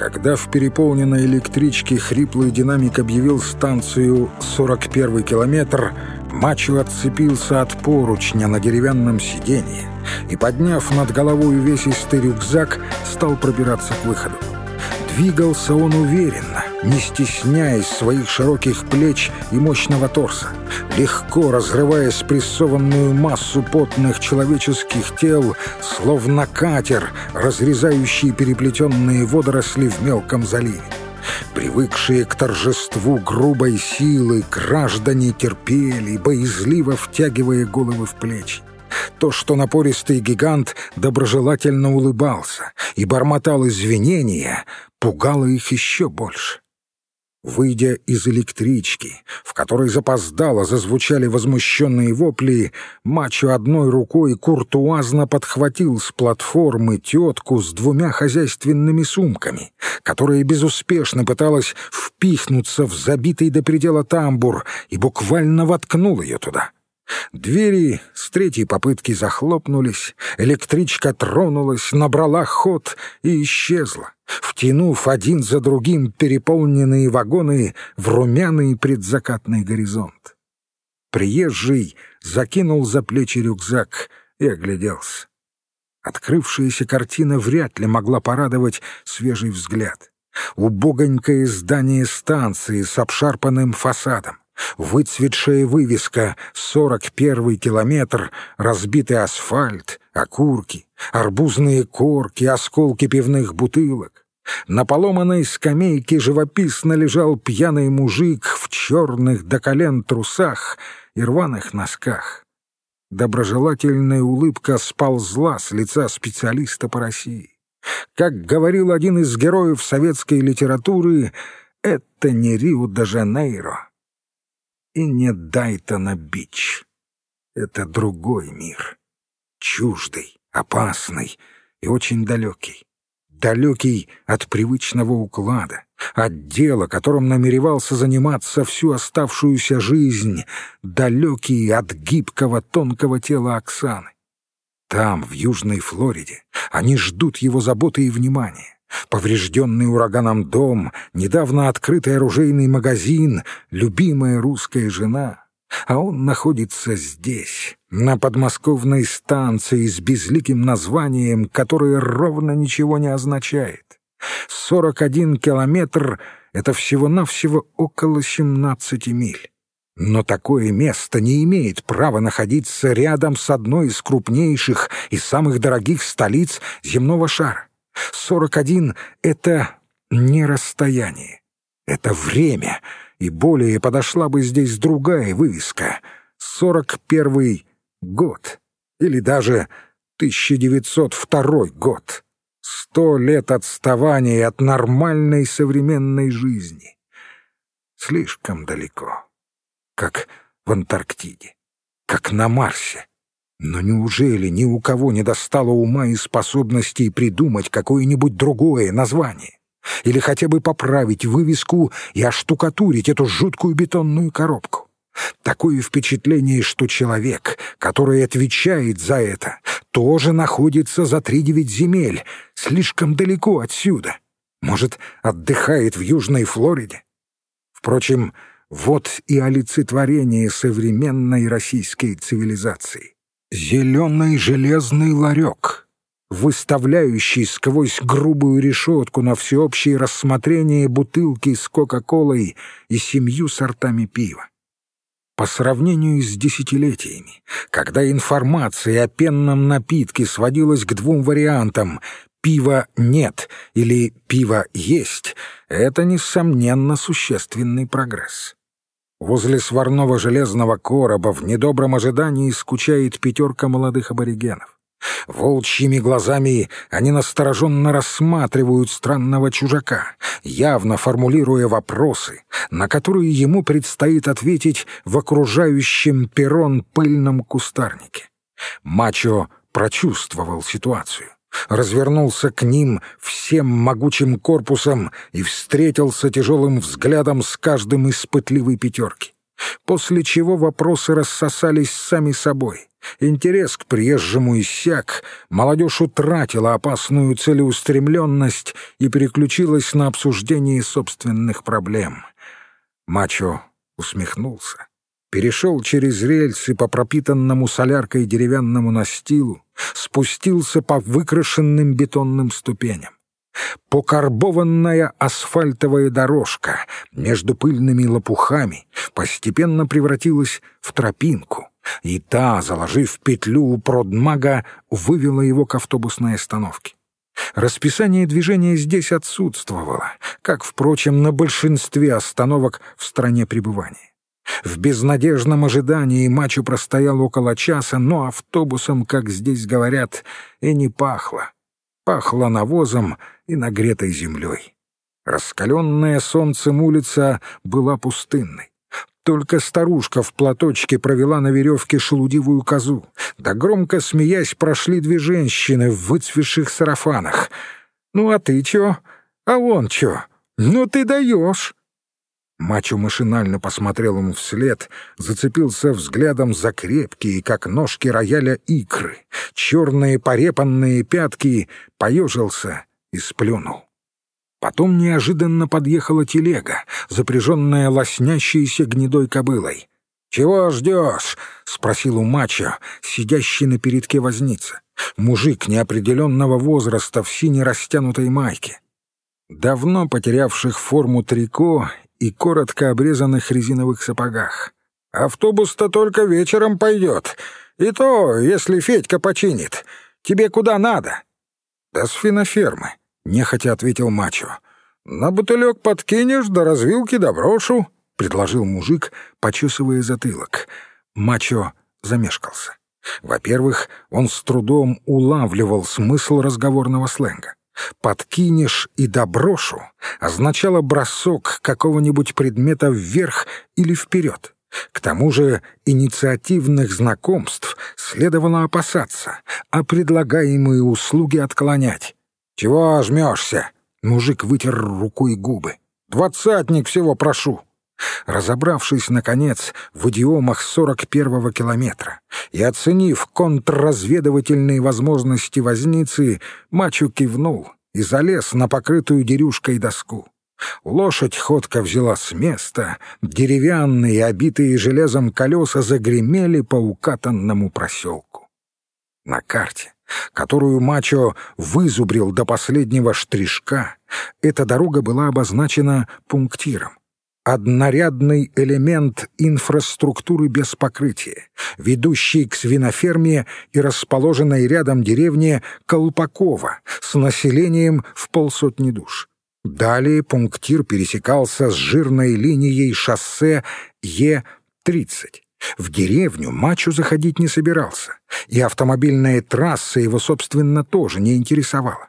Когда в переполненной электричке хриплый динамик объявил станцию «41 километр», Мачо отцепился от поручня на деревянном сиденье и, подняв над головой увесистый рюкзак, стал пробираться к выходу. Двигался он уверенно, не стесняясь своих широких плеч и мощного торса, легко разрывая спрессованную массу потных человеческих тел, словно катер, разрезающий переплетенные водоросли в мелком заливе. Привыкшие к торжеству грубой силы, граждане терпели, боязливо втягивая головы в плечи. То, что напористый гигант доброжелательно улыбался и бормотал извинения, пугало их еще больше. Выйдя из электрички, в которой запоздало зазвучали возмущенные вопли, мачо одной рукой куртуазно подхватил с платформы тетку с двумя хозяйственными сумками, которая безуспешно пыталась впихнуться в забитый до предела тамбур и буквально воткнул ее туда. Двери с третьей попытки захлопнулись, электричка тронулась, набрала ход и исчезла, втянув один за другим переполненные вагоны в румяный предзакатный горизонт. Приезжий закинул за плечи рюкзак и огляделся. Открывшаяся картина вряд ли могла порадовать свежий взгляд. Убогонькое здание станции с обшарпанным фасадом, Выцветшая вывеска «Сорок первый километр», разбитый асфальт, окурки, арбузные корки, осколки пивных бутылок. На поломанной скамейке живописно лежал пьяный мужик в черных до колен трусах и рваных носках. Доброжелательная улыбка сползла с лица специалиста по России. Как говорил один из героев советской литературы, это не Рио-де-Жанейро и не Дайтона Бич. Это другой мир. Чуждый, опасный и очень далекий. Далекий от привычного уклада, от дела, которым намеревался заниматься всю оставшуюся жизнь, далекий от гибкого тонкого тела Оксаны. Там, в Южной Флориде, они ждут его заботы и внимания. Поврежденный ураганом дом, недавно открытый оружейный магазин, любимая русская жена. А он находится здесь, на подмосковной станции с безликим названием, которое ровно ничего не означает. Сорок один километр — это всего-навсего около семнадцати миль. Но такое место не имеет права находиться рядом с одной из крупнейших и самых дорогих столиц земного шара. 41 — это не расстояние, это время, и более подошла бы здесь другая вывеска — 41 год, или даже 1902 год. Сто лет отставания от нормальной современной жизни. Слишком далеко, как в Антарктиде, как на Марсе. Но неужели ни у кого не достало ума и способностей придумать какое-нибудь другое название? Или хотя бы поправить вывеску и оштукатурить эту жуткую бетонную коробку? Такое впечатление, что человек, который отвечает за это, тоже находится за три девять земель, слишком далеко отсюда. Может, отдыхает в Южной Флориде? Впрочем, вот и олицетворение современной российской цивилизации. Зеленый железный ларек, выставляющий сквозь грубую решетку на всеобщее рассмотрение бутылки с Кока-Колой и семью сортами пива. По сравнению с десятилетиями, когда информация о пенном напитке сводилась к двум вариантам «пива нет» или «пиво есть», это, несомненно, существенный прогресс. Возле сварного железного короба в недобром ожидании скучает пятерка молодых аборигенов. Волчьими глазами они настороженно рассматривают странного чужака, явно формулируя вопросы, на которые ему предстоит ответить в окружающем перрон пыльном кустарнике. Мачо прочувствовал ситуацию развернулся к ним всем могучим корпусом и встретился тяжелым взглядом с каждым из пытливой пятерки. после чего вопросы рассосались сами собой. Интерес к приезжему иссяк, молодежь утратила опасную целеустремленность и переключилась на обсуждение собственных проблем. Мачо усмехнулся, перешел через рельсы по пропитанному соляркой деревянному настилу, спустился по выкрашенным бетонным ступеням. Покарбованная асфальтовая дорожка между пыльными лопухами постепенно превратилась в тропинку, и та, заложив петлю у продмага, вывела его к автобусной остановке. Расписание движения здесь отсутствовало, как, впрочем, на большинстве остановок в стране пребывания. В безнадежном ожидании Мачо простоял около часа, но автобусом, как здесь говорят, и не пахло. Пахло навозом и нагретой землей. Раскаленная солнцем улица была пустынной. Только старушка в платочке провела на веревке шелудивую козу. Да громко смеясь прошли две женщины в выцвеших сарафанах. «Ну а ты чё? А он чё? Ну ты даешь!» Мачо машинально посмотрел ему вслед, зацепился взглядом за крепкие, как ножки рояля, икры, черные порепанные пятки, поежился и сплюнул. Потом неожиданно подъехала телега, запряженная лоснящейся гнедой кобылой. «Чего ждешь?» — спросил у мачо, сидящий на передке возница. Мужик неопределенного возраста в синей растянутой майке. Давно потерявших форму трико и коротко обрезанных резиновых сапогах. «Автобус-то только вечером пойдет. И то, если Федька починит. Тебе куда надо?» «Да с финофермы», — нехотя ответил мачо. «На бутылек подкинешь, до развилки доброшу», — предложил мужик, почесывая затылок. Мачо замешкался. Во-первых, он с трудом улавливал смысл разговорного сленга. «Подкинешь и доброшу» означало бросок какого-нибудь предмета вверх или вперед. К тому же инициативных знакомств следовало опасаться, а предлагаемые услуги отклонять. «Чего жмешься?» — мужик вытер рукой губы. «Двадцатник всего прошу». Разобравшись, наконец, в идиомах сорок первого километра и оценив контрразведывательные возможности возницы, Мачу кивнул и залез на покрытую дерюшкой доску. Лошадь ходко взяла с места, деревянные, обитые железом колеса загремели по укатанному проселку. На карте, которую Мачо вызубрил до последнего штришка, эта дорога была обозначена пунктиром однорядный элемент инфраструктуры без покрытия, ведущий к свиноферме и расположенной рядом деревне Колпакова с населением в полсотни душ. Далее пунктир пересекался с жирной линией шоссе Е-30. В деревню Мачо заходить не собирался, и автомобильная трасса его, собственно, тоже не интересовала.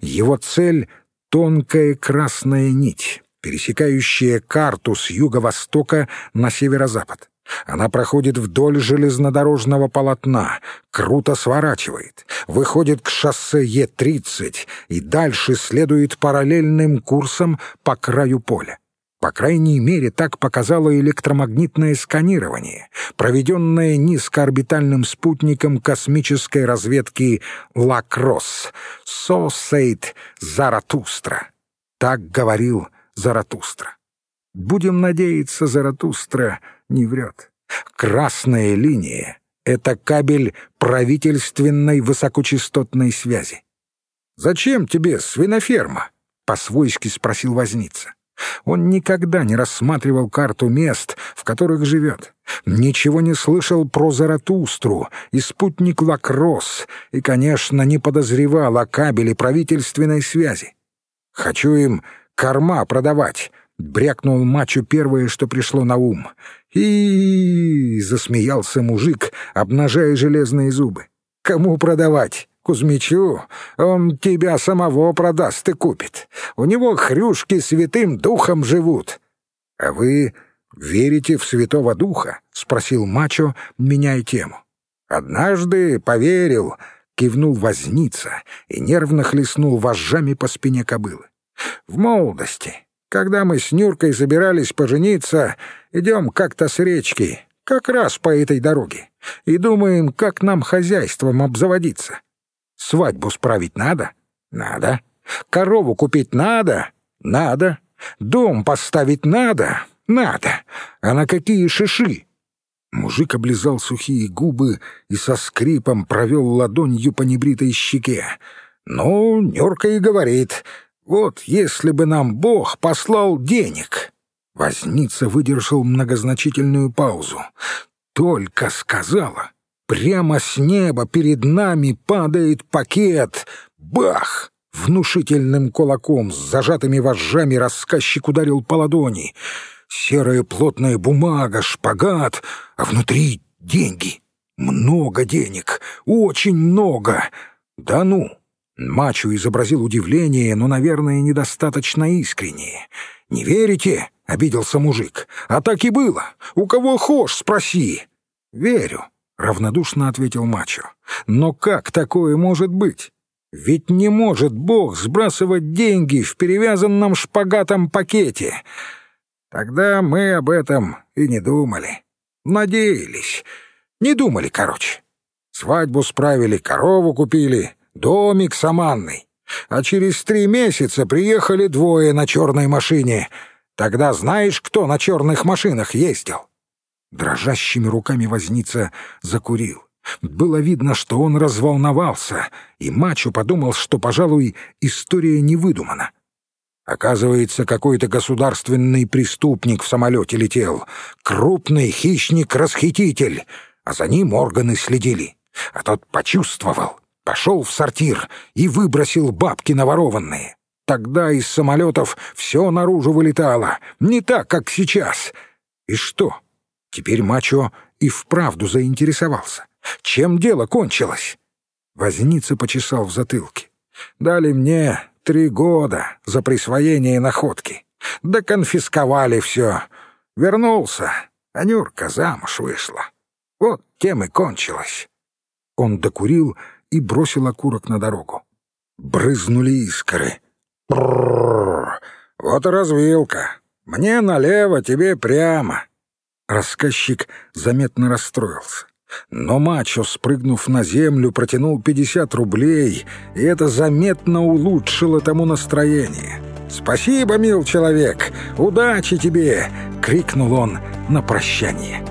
Его цель — тонкая красная нить пересекающая карту с юго-востока на северо-запад. Она проходит вдоль железнодорожного полотна, круто сворачивает, выходит к шоссе Е-30 и дальше следует параллельным курсом по краю поля. По крайней мере, так показало электромагнитное сканирование, проведенное низкоорбитальным спутником космической разведки «Лакросс» «Сосейт Заратустра». Так говорил Заратустра. Будем надеяться, Заратустра не врет. Красная линия — это кабель правительственной высокочастотной связи. «Зачем тебе свиноферма?» — по-свойски спросил возница. Он никогда не рассматривал карту мест, в которых живет. Ничего не слышал про Заратустру и спутник Лакросс, и, конечно, не подозревал о кабеле правительственной связи. «Хочу им корма продавать!» — брякнул мачо первое, что пришло на ум. и засмеялся мужик, обнажая железные зубы. «Кому продавать? Кузьмичу? Он тебя самого продаст и купит. У него хрюшки святым духом живут». «А вы верите в святого духа?» — спросил мачо, меняя тему. «Однажды поверил», — кивнул возница и нервно хлестнул вожжами по спине кобылы. В молодости, Когда мы с Нюркой собирались пожениться, идем как-то с речки, как раз по этой дороге, и думаем, как нам хозяйством обзаводиться. Свадьбу справить надо? Надо. Корову купить надо? Надо. Дом поставить надо? Надо. А на какие шиши? Мужик облизал сухие губы и со скрипом провел ладонью по небритой щеке. «Ну, Нюрка и говорит, вот если бы нам Бог послал денег». Возница выдержал многозначительную паузу. «Только сказала, прямо с неба перед нами падает пакет. Бах!» Внушительным кулаком с зажатыми вожжами рассказчик ударил по ладони. Серая плотная бумага, шпагат, а внутри деньги. Много денег, очень много. Да ну! Мачо изобразил удивление, но, наверное, недостаточно искреннее. «Не верите?» — обиделся мужик. «А так и было. У кого хошь, спроси». «Верю», — равнодушно ответил Мачо. «Но как такое может быть? Ведь не может Бог сбрасывать деньги в перевязанном шпагатом пакете. Тогда мы об этом и не думали. Надеялись. Не думали, короче. Свадьбу справили, корову купили, домик с Аманной. А через три месяца приехали двое на черной машине. Тогда знаешь, кто на черных машинах ездил?» Дрожащими руками возница закурил. Было видно, что он разволновался, и Мачо подумал, что, пожалуй, история не выдумана. Оказывается, какой-то государственный преступник в самолете летел. Крупный хищник-расхититель. А за ним органы следили. А тот почувствовал, пошел в сортир и выбросил бабки наворованные. Тогда из самолетов все наружу вылетало. Не так, как сейчас. И что? Теперь Мачо и вправду заинтересовался. Чем дело кончилось? Возница почесал в затылке. Дали мне Три года за присвоение находки. Да конфисковали все. Вернулся, а Нюрка замуж вышла. Вот тем и кончилось. Он докурил и бросил окурок на дорогу. Брызнули искры. Вот и развилка. Мне налево, тебе прямо. Рассказчик заметно расстроился. Но мачо, спрыгнув на землю, протянул 50 рублей, и это заметно улучшило тому настроение. «Спасибо, мил человек! Удачи тебе!» — крикнул он на прощание.